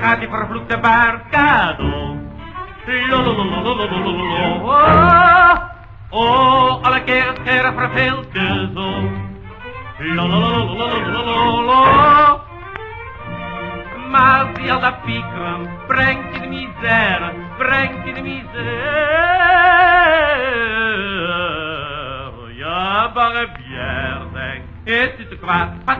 hati berflukte barcado. Oh, alle keer er verveelt de zon. Maar die al dat piekeren brengt je de misère, brengt je de misère. Ja, barre bière, denk, is het te kwaad, pas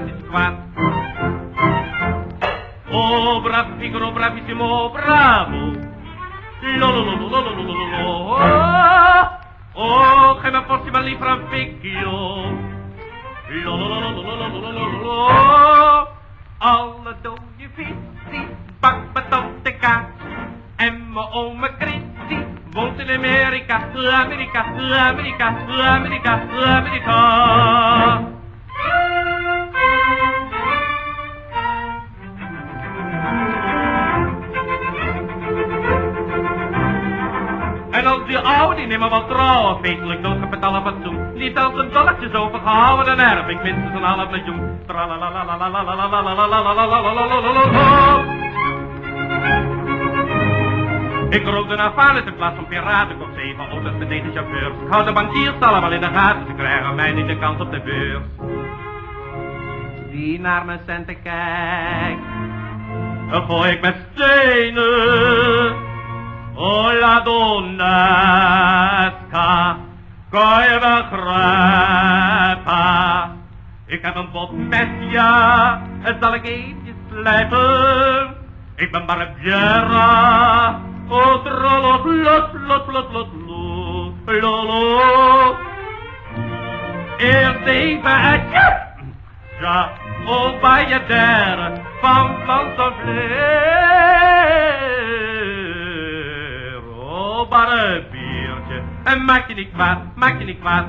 Oh, brav, piccolo, bravissimo, bravo. Lo, lo, lo, lo, lo, lo, lo, lo, lo. Oh, che mi porti balli fra vecchio. Lo, lo, lo, lo, lo, lo, lo, lo, lo, lo. Alle dode vizi, bak, batotte, ka. Emma, ome, gritti, woont in Amerika, Amerika, Amerika, Amerika, Amerika. Oude die nemen wel trouwen, feitelijk doodgepetalen fatsoen. Niet als een dolletjes overgehouden, dan erf ik minstens een half miljoen. Ik in plaats van piraten, op zeven auto's met deze chauffeurs. Hou de bankiers allemaal in de gaten, ze krijgen mij niet de kans op de beurs. Wie naar mijn centen kijkt, gooi ik. Oh la donnesca, kan begrijpen? Ik heb een bot met ja, en zal ik eentje slijpen. Ik ben maar een bjerra, oh trollo, lot, lot, lot, lot, lot, lolo. Eerst even het ja, ja, oh bij je der, van van zo'n vleer. Een biertje, en maak je niet kwaad, maak je niet kwaad.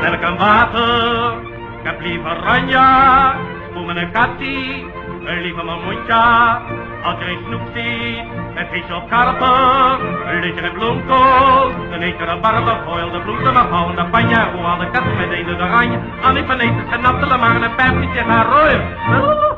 Melk en water, ik heb liever ranja, voor mijn kattie, liever mijn mondje. Als je een snoep ziet, een vis of karper, een en bloemkool, dan een barbe, gooi de bloed en dan houden de panja, hoe al de katten met een oranje, aan die planeten genattelen, maar een pijpje gaan rooien.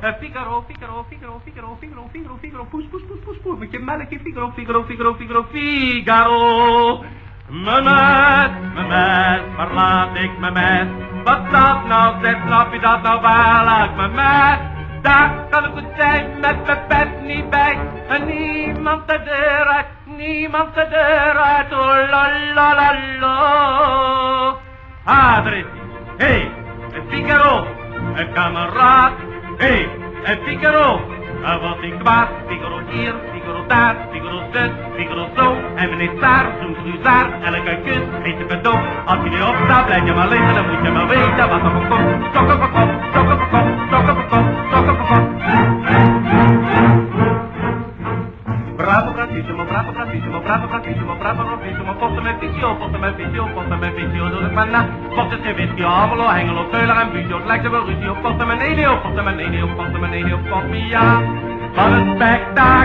Figaro, Figaro, Figaro, Figaro, Figaro, Figaro, Figaro, poes, poes, poes, poes, poes, met je Figaro, Figaro, Figaro, Figaro, Figaro. Mijn mes, mijn mes, waar laat ik mijn mes? Wat dat nou, zeg, snap je dat nou wel uit mijn mes? Daar kan ik goed zijn met mijn pet niet bij. Niemand de deur uit, niemand de deur uit. Oh la la la. Hé, hey, een Figaro, een kameraad. Hey, een Figaro. Er wordt niet kwaad, Figaro hier, Figaro daar, Figaro zus, Figaro zo. En meneer Saar, zo'n cruzaar, elke kus heeft een cadeau. Als je niet opstaat, blijf je maar liggen, dan moet je maar weten wat er voor komt. Bravissimo, bravo, bravissimo, bravo, bravissimo, bravo, bravissimo. Posten met visio, posten met visio, posten met visio, doe ik maar na. Posten ze whisky, Amelo, Hengelo, Keuler en Buzio. Het lijkt er wel ruzie op, posten met Nelio, posten met Nelio, posten met Nelio, posten ja. Wat een spektakel.